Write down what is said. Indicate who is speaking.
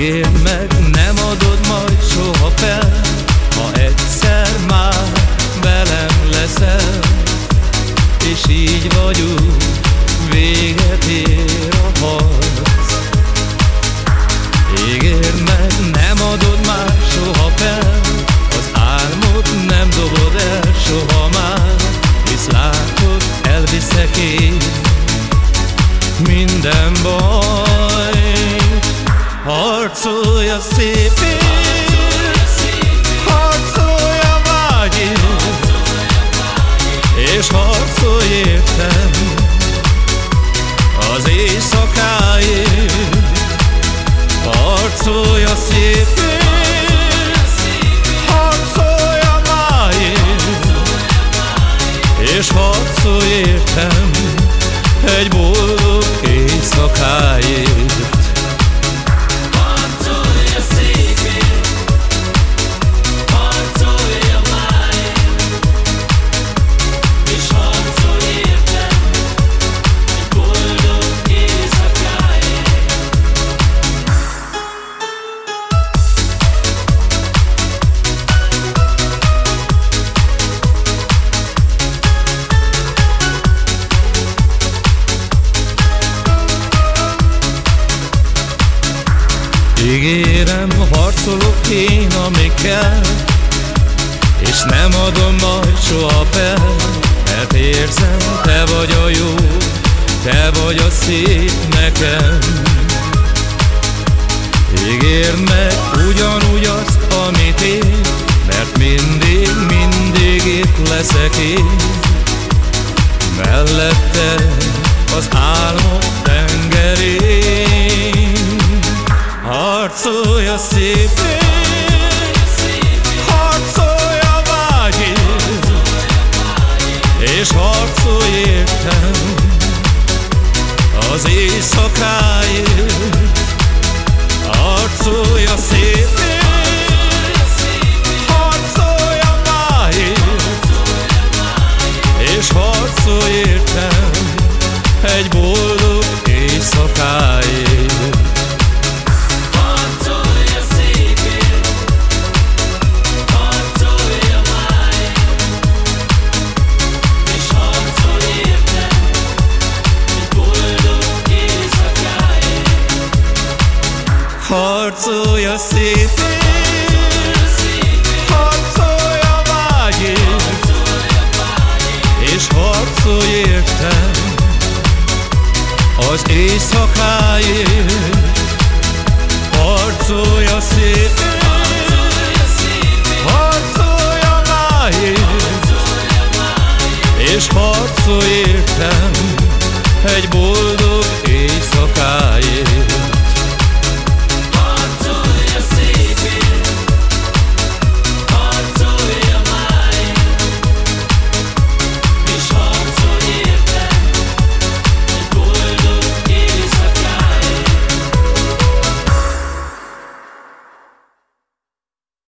Speaker 1: Ígér meg, nem adod majd soha fel Ha egyszer már velem leszel. És így vagyunk, véget ér a hal Harcolja szépén, harcolja vágyért, és harcolj értem az éjszakáért. Harcolja szépért, harcolja máért, és harcolj értem egy boldog éjszakáért. Ígérem, harcolok én, ami kell És nem adom majd soha fel Mert érzem, te vagy a jó Te vagy a szép nekem. Ígérd meg ugyanúgy azt, amit én Mert mindig, mindig itt leszek én. Mellette az álmok tengerén Harcolja szépén, harcolja vágyért, és harcolj értem az éjszakáért. Harcolja szépén, harcolja vágyért, és harcolj értem az éjszakáért. Harcolja szépén, harcolja máért, és harcolj értem egy boldog éjszakáért.